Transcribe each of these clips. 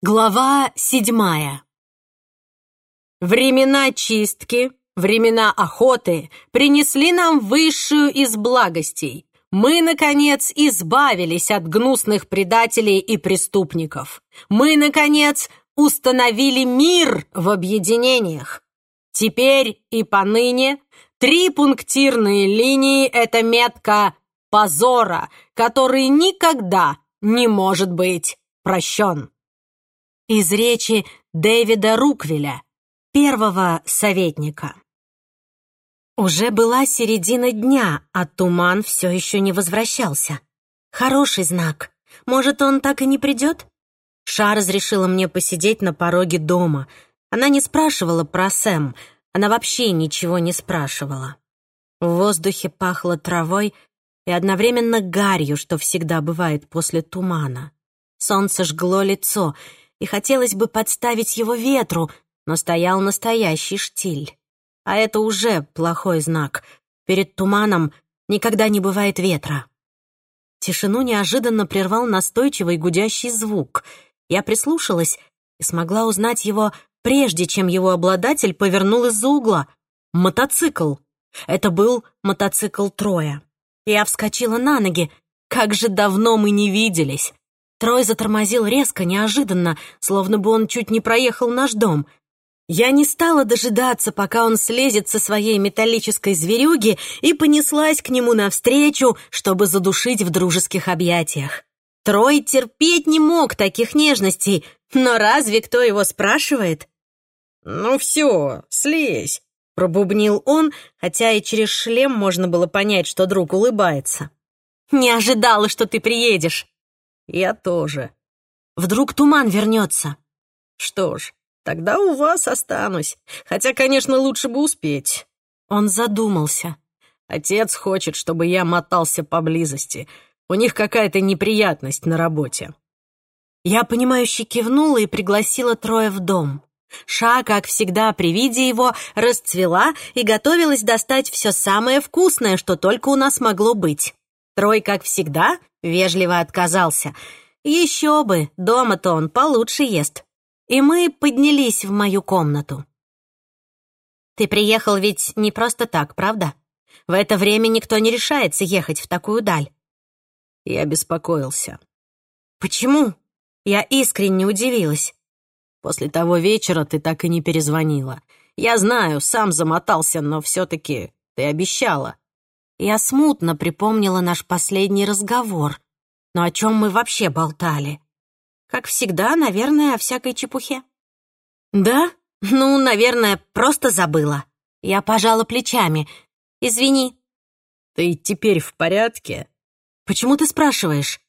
Глава седьмая Времена чистки, времена охоты принесли нам высшую из благостей. Мы, наконец, избавились от гнусных предателей и преступников. Мы, наконец, установили мир в объединениях. Теперь и поныне три пунктирные линии — это метка позора, который никогда не может быть прощен из речи Дэвида Руквеля, первого советника. Уже была середина дня, а туман все еще не возвращался. Хороший знак. Может, он так и не придет? Ша разрешила мне посидеть на пороге дома. Она не спрашивала про Сэм, она вообще ничего не спрашивала. В воздухе пахло травой и одновременно гарью, что всегда бывает после тумана. Солнце жгло лицо, и хотелось бы подставить его ветру, но стоял настоящий штиль. А это уже плохой знак. Перед туманом никогда не бывает ветра. Тишину неожиданно прервал настойчивый гудящий звук. Я прислушалась и смогла узнать его, прежде чем его обладатель повернул из-за угла. Мотоцикл. Это был мотоцикл Троя. Я вскочила на ноги. Как же давно мы не виделись. Трой затормозил резко, неожиданно, словно бы он чуть не проехал наш дом. Я не стала дожидаться, пока он слезет со своей металлической зверюги и понеслась к нему навстречу, чтобы задушить в дружеских объятиях. Трой терпеть не мог таких нежностей, но разве кто его спрашивает? «Ну все, слезь», — пробубнил он, хотя и через шлем можно было понять, что друг улыбается. «Не ожидала, что ты приедешь», «Я тоже». «Вдруг туман вернется?» «Что ж, тогда у вас останусь. Хотя, конечно, лучше бы успеть». Он задумался. «Отец хочет, чтобы я мотался поблизости. У них какая-то неприятность на работе». Я, понимающе кивнула и пригласила Троя в дом. Ша, как всегда, при виде его, расцвела и готовилась достать все самое вкусное, что только у нас могло быть. Трой, как всегда, вежливо отказался. Еще бы, дома-то он получше ест. И мы поднялись в мою комнату. Ты приехал ведь не просто так, правда? В это время никто не решается ехать в такую даль. Я беспокоился. Почему? Я искренне удивилась. После того вечера ты так и не перезвонила. Я знаю, сам замотался, но все-таки ты обещала. Я смутно припомнила наш последний разговор. Но о чем мы вообще болтали? Как всегда, наверное, о всякой чепухе. Да? Ну, наверное, просто забыла. Я пожала плечами. Извини. Ты теперь в порядке? Почему ты спрашиваешь?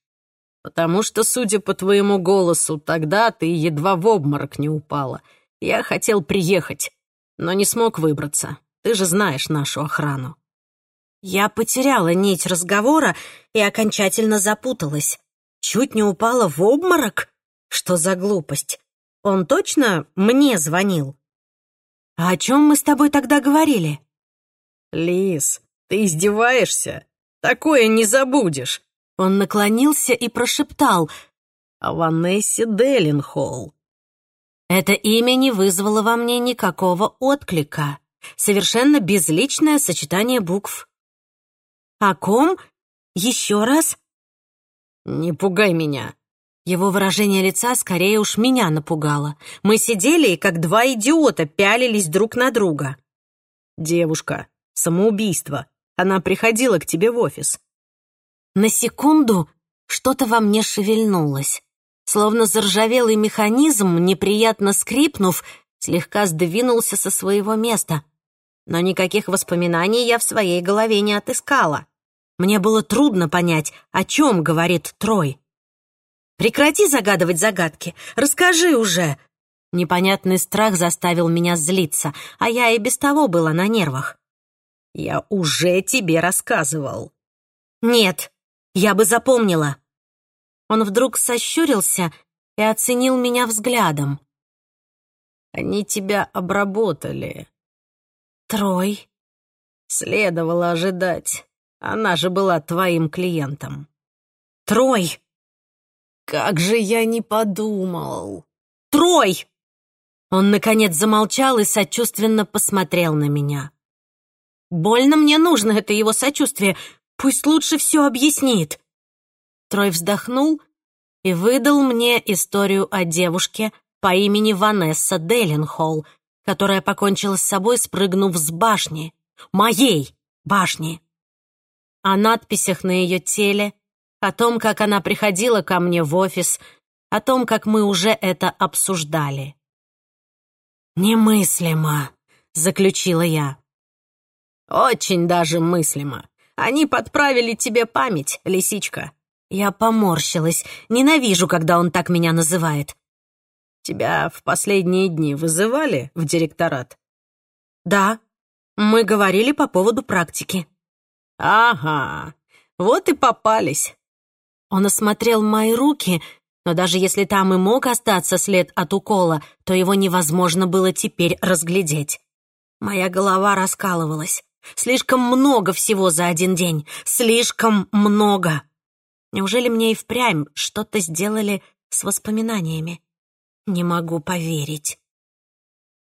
Потому что, судя по твоему голосу, тогда ты едва в обморок не упала. Я хотел приехать, но не смог выбраться. Ты же знаешь нашу охрану. Я потеряла нить разговора и окончательно запуталась. Чуть не упала в обморок? Что за глупость? Он точно мне звонил? А о чем мы с тобой тогда говорили? Лис, ты издеваешься? Такое не забудешь. Он наклонился и прошептал о Ванессе Деллинхолл. Это имя не вызвало во мне никакого отклика. Совершенно безличное сочетание букв. «О ком? Еще раз?» «Не пугай меня». Его выражение лица скорее уж меня напугало. Мы сидели и как два идиота пялились друг на друга. «Девушка, самоубийство. Она приходила к тебе в офис». На секунду что-то во мне шевельнулось. Словно заржавелый механизм, неприятно скрипнув, слегка сдвинулся со своего места. Но никаких воспоминаний я в своей голове не отыскала. Мне было трудно понять, о чем говорит Трой. «Прекрати загадывать загадки! Расскажи уже!» Непонятный страх заставил меня злиться, а я и без того была на нервах. «Я уже тебе рассказывал». «Нет, я бы запомнила». Он вдруг сощурился и оценил меня взглядом. «Они тебя обработали». «Трой?» «Следовало ожидать. Она же была твоим клиентом. Трой! Как же я не подумал. Трой!» Он, наконец, замолчал и сочувственно посмотрел на меня. «Больно мне нужно это его сочувствие. Пусть лучше все объяснит». Трой вздохнул и выдал мне историю о девушке по имени Ванесса Делленхолл, которая покончила с собой, спрыгнув с башни. Моей башни. О надписях на ее теле, о том, как она приходила ко мне в офис, о том, как мы уже это обсуждали. «Немыслимо», — заключила я. «Очень даже мыслимо. Они подправили тебе память, лисичка». Я поморщилась. Ненавижу, когда он так меня называет. «Тебя в последние дни вызывали в директорат?» «Да. Мы говорили по поводу практики». «Ага. Вот и попались». Он осмотрел мои руки, но даже если там и мог остаться след от укола, то его невозможно было теперь разглядеть. Моя голова раскалывалась. Слишком много всего за один день. Слишком много. Неужели мне и впрямь что-то сделали с воспоминаниями? Не могу поверить.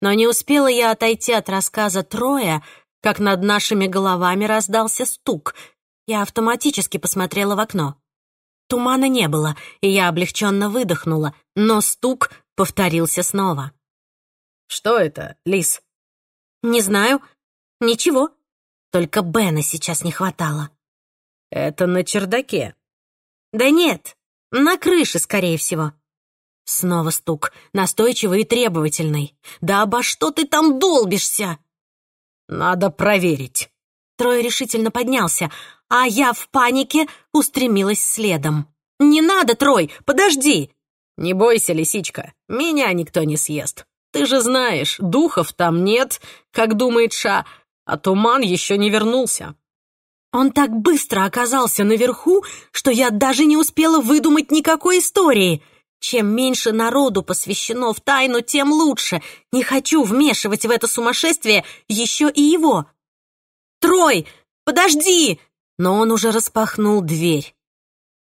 Но не успела я отойти от рассказа Троя, как над нашими головами раздался стук. Я автоматически посмотрела в окно. Тумана не было, и я облегченно выдохнула, но стук повторился снова. «Что это, Лис?» «Не знаю. Ничего. Только Бена сейчас не хватало». «Это на чердаке?» «Да нет, на крыше, скорее всего». Снова стук, настойчивый и требовательный. «Да обо что ты там долбишься?» «Надо проверить». Трой решительно поднялся, а я в панике устремилась следом. «Не надо, Трой, подожди!» «Не бойся, лисичка, меня никто не съест. Ты же знаешь, духов там нет, как думает Ша, а туман еще не вернулся. Он так быстро оказался наверху, что я даже не успела выдумать никакой истории. Чем меньше народу посвящено в тайну, тем лучше. Не хочу вмешивать в это сумасшествие еще и его. «Трой, подожди!» Но он уже распахнул дверь.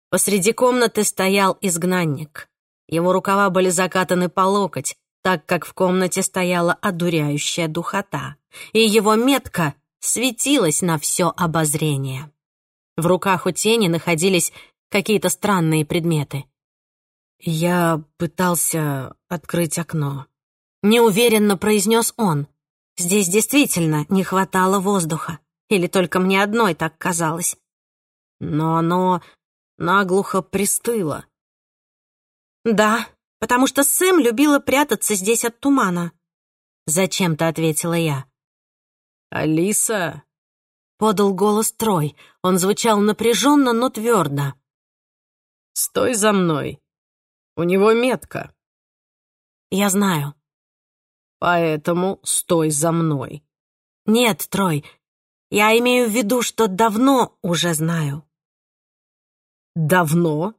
Посреди комнаты стоял изгнанник. Его рукава были закатаны по локоть, так как в комнате стояла одуряющая духота, и его метка светилась на все обозрение. В руках у тени находились какие-то странные предметы. «Я пытался открыть окно», — неуверенно произнес он. «Здесь действительно не хватало воздуха. Или только мне одной так казалось. Но оно наглухо пристыло». «Да, потому что Сэм любила прятаться здесь от тумана», — зачем-то ответила я. «Алиса?» — подал голос Трой. Он звучал напряженно, но твердо. «Стой за мной. У него метка». «Я знаю». «Поэтому стой за мной». «Нет, Трой, я имею в виду, что давно уже знаю». «Давно?»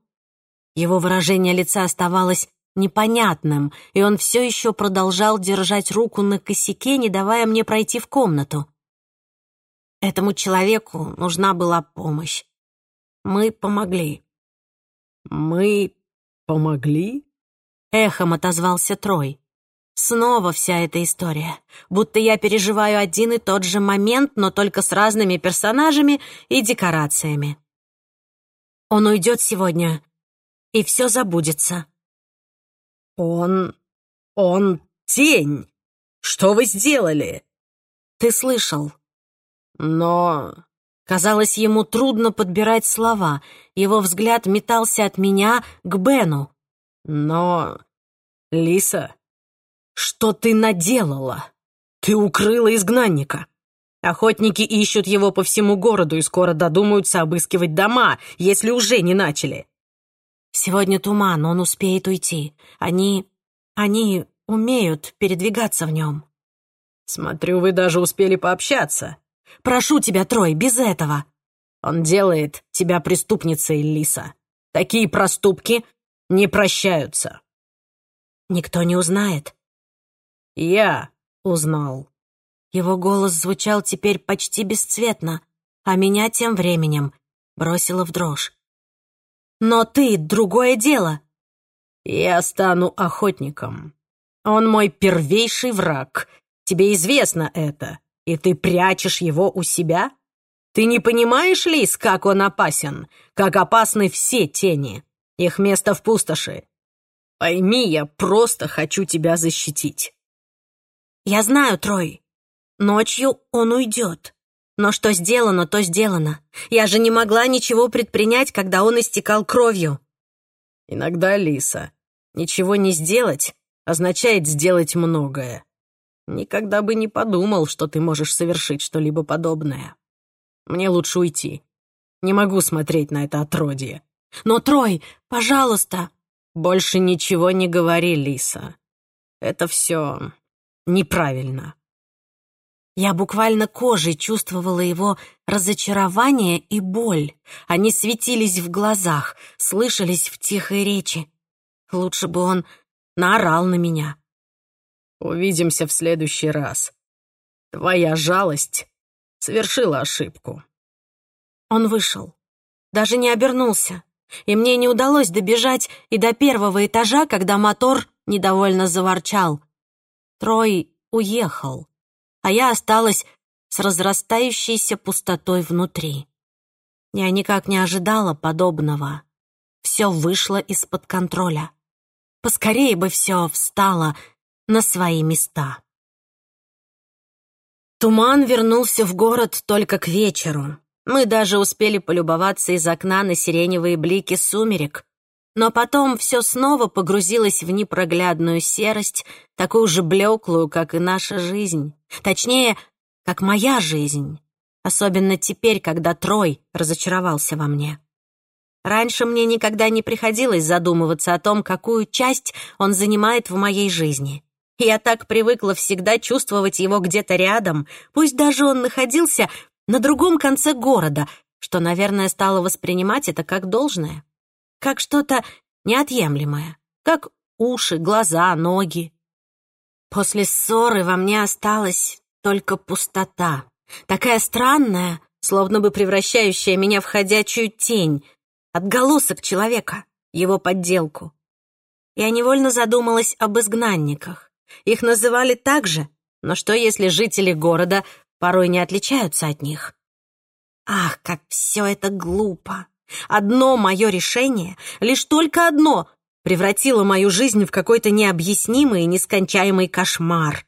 Его выражение лица оставалось непонятным, и он все еще продолжал держать руку на косяке, не давая мне пройти в комнату. Этому человеку нужна была помощь. Мы помогли. «Мы помогли?» — эхом отозвался Трой. Снова вся эта история. Будто я переживаю один и тот же момент, но только с разными персонажами и декорациями. Он уйдет сегодня, и все забудется. «Он... он тень! Что вы сделали?» «Ты слышал?» «Но...» Казалось, ему трудно подбирать слова. Его взгляд метался от меня к Бену. «Но... Лиса, что ты наделала? Ты укрыла изгнанника. Охотники ищут его по всему городу и скоро додумаются обыскивать дома, если уже не начали. Сегодня туман, он успеет уйти. Они... они умеют передвигаться в нем. Смотрю, вы даже успели пообщаться. Прошу тебя, Трой, без этого. Он делает тебя преступницей, Лиса. Такие проступки не прощаются. Никто не узнает. Я узнал. Его голос звучал теперь почти бесцветно, а меня тем временем бросило в дрожь. Но ты — другое дело. Я стану охотником. Он мой первейший враг. Тебе известно это, и ты прячешь его у себя? Ты не понимаешь, Лис, как он опасен, как опасны все тени. Их место в пустоши. Пойми, я просто хочу тебя защитить. Я знаю, Трой. Ночью он уйдет. Но что сделано, то сделано. Я же не могла ничего предпринять, когда он истекал кровью. Иногда, Лиса, ничего не сделать означает сделать многое. Никогда бы не подумал, что ты можешь совершить что-либо подобное. Мне лучше уйти. Не могу смотреть на это отродье. Но, Трой, пожалуйста. Больше ничего не говори, Лиса. Это все неправильно. Я буквально кожей чувствовала его разочарование и боль. Они светились в глазах, слышались в тихой речи. Лучше бы он наорал на меня. «Увидимся в следующий раз. Твоя жалость совершила ошибку». Он вышел, даже не обернулся, и мне не удалось добежать и до первого этажа, когда мотор недовольно заворчал. Трой уехал а я осталась с разрастающейся пустотой внутри. Я никак не ожидала подобного. Все вышло из-под контроля. Поскорее бы все встало на свои места. Туман вернулся в город только к вечеру. Мы даже успели полюбоваться из окна на сиреневые блики сумерек, но потом все снова погрузилось в непроглядную серость, такую же блеклую, как и наша жизнь. Точнее, как моя жизнь. Особенно теперь, когда Трой разочаровался во мне. Раньше мне никогда не приходилось задумываться о том, какую часть он занимает в моей жизни. Я так привыкла всегда чувствовать его где-то рядом, пусть даже он находился на другом конце города, что, наверное, стало воспринимать это как должное как что-то неотъемлемое, как уши, глаза, ноги. После ссоры во мне осталась только пустота, такая странная, словно бы превращающая меня в ходячую тень, отголосок человека, его подделку. Я невольно задумалась об изгнанниках. Их называли так же, но что если жители города порой не отличаются от них? Ах, как все это глупо! Одно мое решение, лишь только одно, превратило мою жизнь в какой-то необъяснимый и нескончаемый кошмар.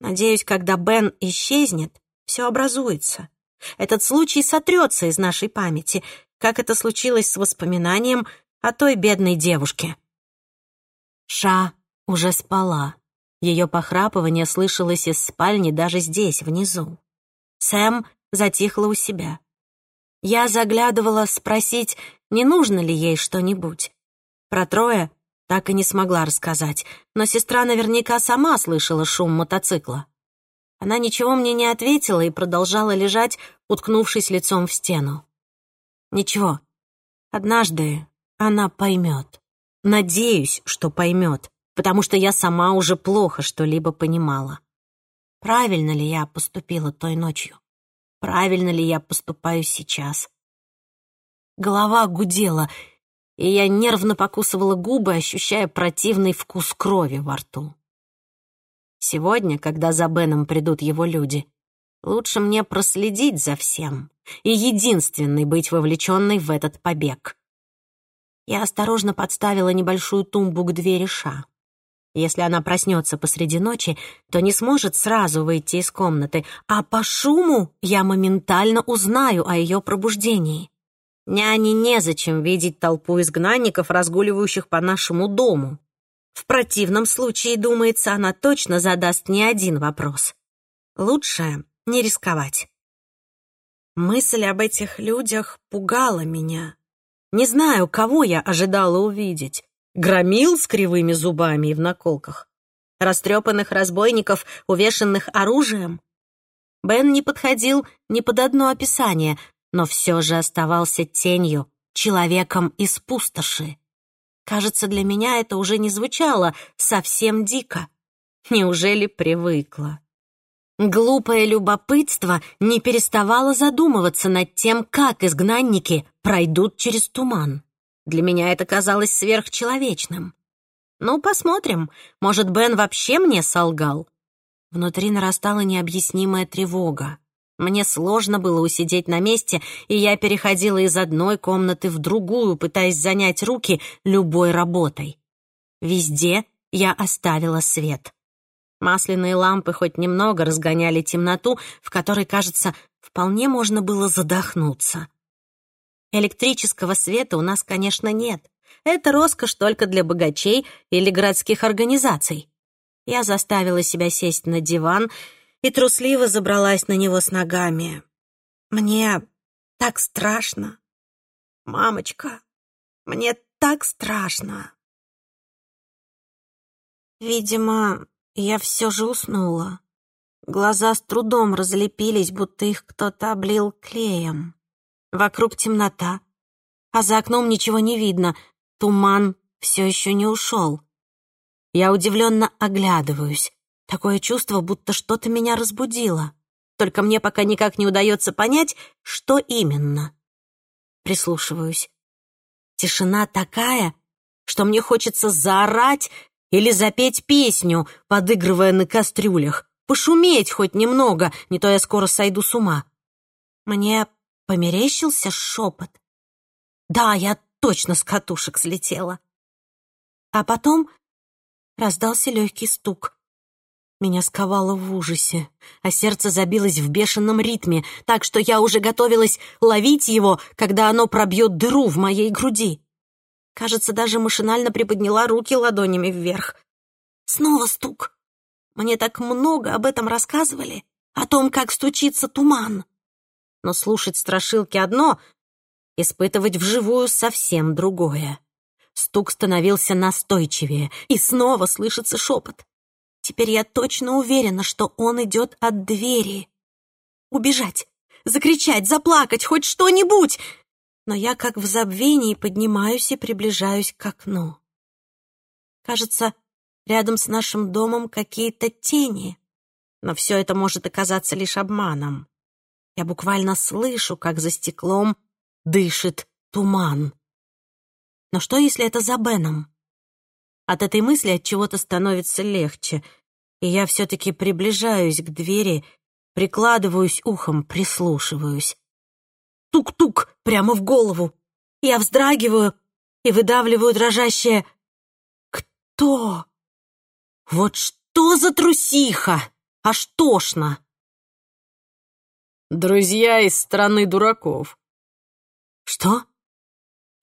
Надеюсь, когда Бен исчезнет, все образуется. Этот случай сотрется из нашей памяти, как это случилось с воспоминанием о той бедной девушке. Ша уже спала. Ее похрапывание слышалось из спальни даже здесь, внизу. Сэм затихла у себя. Я заглядывала спросить, не нужно ли ей что-нибудь. Про Троя так и не смогла рассказать, но сестра наверняка сама слышала шум мотоцикла. Она ничего мне не ответила и продолжала лежать, уткнувшись лицом в стену. Ничего, однажды она поймет. Надеюсь, что поймет, потому что я сама уже плохо что-либо понимала. Правильно ли я поступила той ночью? правильно ли я поступаю сейчас. Голова гудела, и я нервно покусывала губы, ощущая противный вкус крови во рту. Сегодня, когда за Беном придут его люди, лучше мне проследить за всем и единственной быть вовлеченной в этот побег. Я осторожно подставила небольшую тумбу к двери Ша. Если она проснется посреди ночи, то не сможет сразу выйти из комнаты, а по шуму я моментально узнаю о ее пробуждении. Няне незачем видеть толпу изгнанников, разгуливающих по нашему дому. В противном случае, думается, она точно задаст не один вопрос. Лучше не рисковать. Мысль об этих людях пугала меня. Не знаю, кого я ожидала увидеть. Громил с кривыми зубами и в наколках. Растрепанных разбойников, увешанных оружием. Бен не подходил ни под одно описание, но все же оставался тенью, человеком из пустоши. Кажется, для меня это уже не звучало совсем дико. Неужели привыкла? Глупое любопытство не переставало задумываться над тем, как изгнанники пройдут через туман. Для меня это казалось сверхчеловечным. Ну, посмотрим. Может, Бен вообще мне солгал? Внутри нарастала необъяснимая тревога. Мне сложно было усидеть на месте, и я переходила из одной комнаты в другую, пытаясь занять руки любой работой. Везде я оставила свет. Масляные лампы хоть немного разгоняли темноту, в которой, кажется, вполне можно было задохнуться. Электрического света у нас, конечно, нет. Это роскошь только для богачей или городских организаций. Я заставила себя сесть на диван и трусливо забралась на него с ногами. Мне так страшно. Мамочка, мне так страшно. Видимо, я все же уснула. Глаза с трудом разлепились, будто их кто-то облил клеем. Вокруг темнота, а за окном ничего не видно. Туман все еще не ушел. Я удивленно оглядываюсь. Такое чувство, будто что-то меня разбудило. Только мне пока никак не удается понять, что именно. Прислушиваюсь. Тишина такая, что мне хочется заорать или запеть песню, подыгрывая на кастрюлях, пошуметь хоть немного, не то я скоро сойду с ума. Мне померещился шепот. Да, я точно с катушек слетела. А потом раздался легкий стук. Меня сковало в ужасе, а сердце забилось в бешеном ритме, так что я уже готовилась ловить его, когда оно пробьет дыру в моей груди. Кажется, даже машинально приподняла руки ладонями вверх. Снова стук. Мне так много об этом рассказывали, о том, как стучится туман. Но слушать страшилки одно, испытывать вживую совсем другое. Стук становился настойчивее, и снова слышится шепот. Теперь я точно уверена, что он идет от двери. Убежать, закричать, заплакать, хоть что-нибудь. Но я как в забвении поднимаюсь и приближаюсь к окну. Кажется, рядом с нашим домом какие-то тени. Но все это может оказаться лишь обманом. Я буквально слышу, как за стеклом дышит туман. Но что, если это за Беном? От этой мысли от чего-то становится легче, и я все-таки приближаюсь к двери, прикладываюсь ухом, прислушиваюсь. Тук-тук прямо в голову. Я вздрагиваю и выдавливаю дрожащее «Кто?» Вот что за трусиха! Аж тошно! «Друзья из страны дураков». «Что?»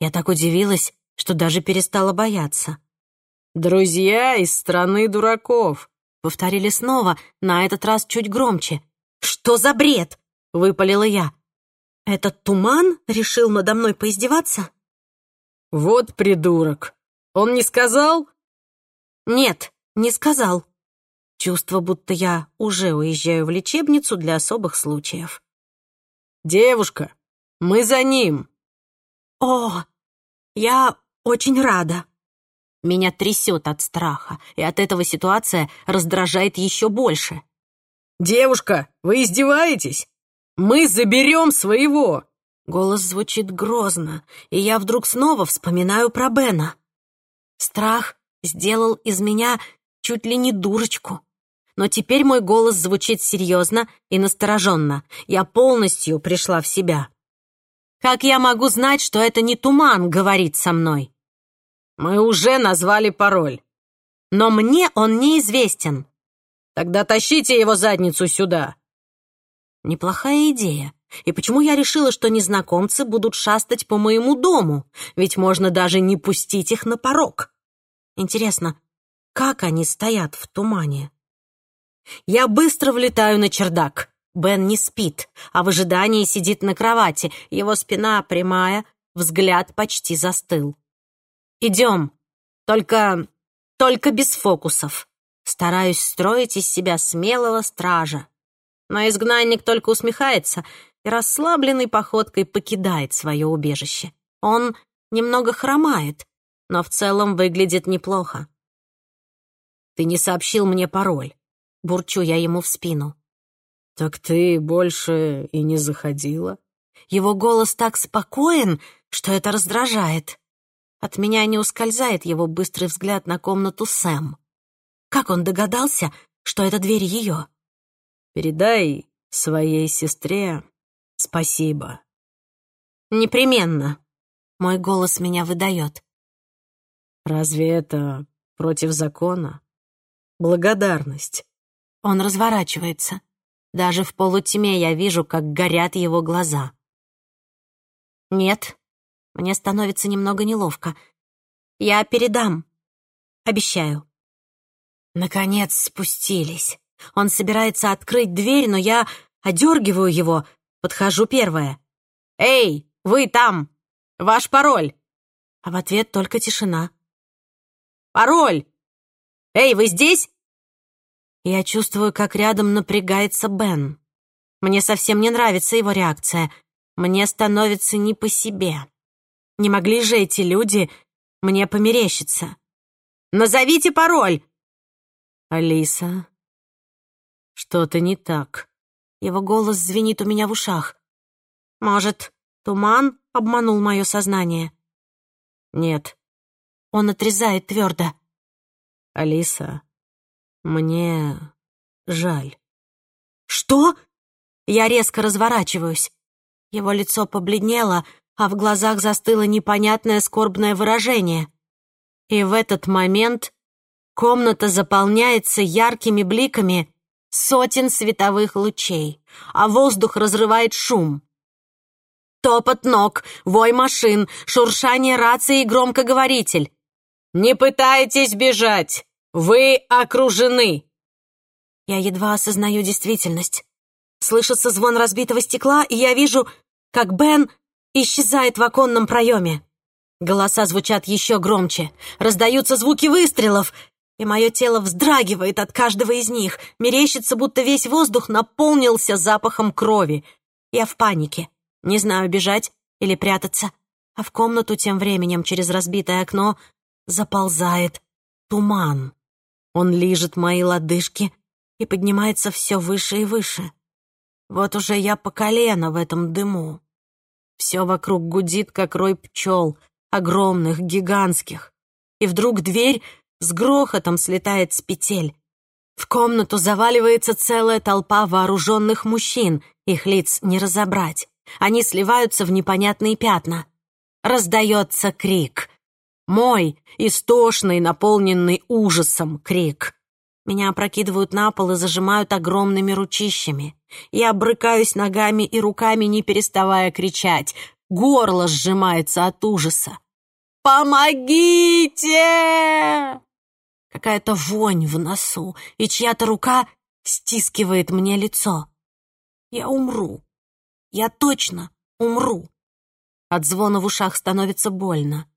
Я так удивилась, что даже перестала бояться. «Друзья из страны дураков», — повторили снова, на этот раз чуть громче. «Что за бред?» — выпалила я. «Этот туман решил надо мной поиздеваться?» «Вот придурок. Он не сказал?» «Нет, не сказал». Чувство, будто я уже уезжаю в лечебницу для особых случаев. «Девушка, мы за ним!» «О, я очень рада!» Меня трясет от страха, и от этого ситуация раздражает еще больше. «Девушка, вы издеваетесь? Мы заберем своего!» Голос звучит грозно, и я вдруг снова вспоминаю про Бена. Страх сделал из меня чуть ли не дурочку. Но теперь мой голос звучит серьезно и настороженно. Я полностью пришла в себя. Как я могу знать, что это не туман говорит со мной? Мы уже назвали пароль. Но мне он неизвестен. Тогда тащите его задницу сюда. Неплохая идея. И почему я решила, что незнакомцы будут шастать по моему дому? Ведь можно даже не пустить их на порог. Интересно, как они стоят в тумане? Я быстро влетаю на чердак. Бен не спит, а в ожидании сидит на кровати. Его спина прямая, взгляд почти застыл. «Идем. Только... только без фокусов. Стараюсь строить из себя смелого стража. Но изгнанник только усмехается и расслабленной походкой покидает свое убежище. Он немного хромает, но в целом выглядит неплохо. «Ты не сообщил мне пароль», — бурчу я ему в спину. «Так ты больше и не заходила?» Его голос так спокоен, что это раздражает. От меня не ускользает его быстрый взгляд на комнату Сэм. Как он догадался, что это дверь ее? «Передай своей сестре спасибо». «Непременно». Мой голос меня выдает. «Разве это против закона? Благодарность». Он разворачивается. Даже в полутьме я вижу, как горят его глаза. «Нет, мне становится немного неловко. Я передам. Обещаю». Наконец спустились. Он собирается открыть дверь, но я одергиваю его, подхожу первая. «Эй, вы там! Ваш пароль!» А в ответ только тишина. «Пароль! Эй, вы здесь?» Я чувствую, как рядом напрягается Бен. Мне совсем не нравится его реакция. Мне становится не по себе. Не могли же эти люди мне померещиться? «Назовите пароль!» «Алиса, что-то не так». Его голос звенит у меня в ушах. «Может, туман обманул мое сознание?» «Нет». Он отрезает твердо. «Алиса, мне жаль. Что? Я резко разворачиваюсь. Его лицо побледнело, а в глазах застыло непонятное скорбное выражение. И в этот момент комната заполняется яркими бликами сотен световых лучей, а воздух разрывает шум. Топот ног, вой машин, шуршание рации и громкоговоритель. «Не пытайтесь бежать! Вы окружены!» Я едва осознаю действительность. Слышится звон разбитого стекла, и я вижу, как Бен исчезает в оконном проеме. Голоса звучат еще громче, раздаются звуки выстрелов, и мое тело вздрагивает от каждого из них, мерещится, будто весь воздух наполнился запахом крови. Я в панике, не знаю, бежать или прятаться, а в комнату тем временем через разбитое окно заползает туман. Он лижет мои лодыжки и поднимается все выше и выше. Вот уже я по колено в этом дыму. Все вокруг гудит, как рой пчел, огромных, гигантских. И вдруг дверь с грохотом слетает с петель. В комнату заваливается целая толпа вооруженных мужчин, их лиц не разобрать. Они сливаются в непонятные пятна. Раздается крик — мой истошный, наполненный ужасом крик. Меня опрокидывают на пол и зажимают огромными ручищами. Я брыкаюсь ногами и руками, не переставая кричать. Горло сжимается от ужаса. «Помогите!» Какая-то вонь в носу, и чья-то рука стискивает мне лицо. Я умру. Я точно умру. От звона в ушах становится больно.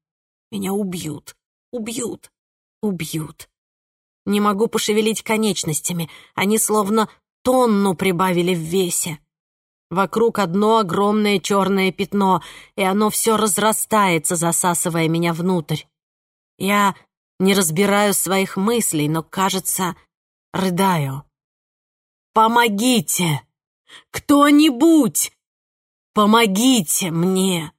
Меня убьют, убьют, убьют. Не могу пошевелить конечностями, они словно тонну прибавили в весе. Вокруг одно огромное черное пятно, и оно все разрастается, засасывая меня внутрь. Я не разбираю своих мыслей, но, кажется, рыдаю. «Помогите! Кто-нибудь! Помогите мне!»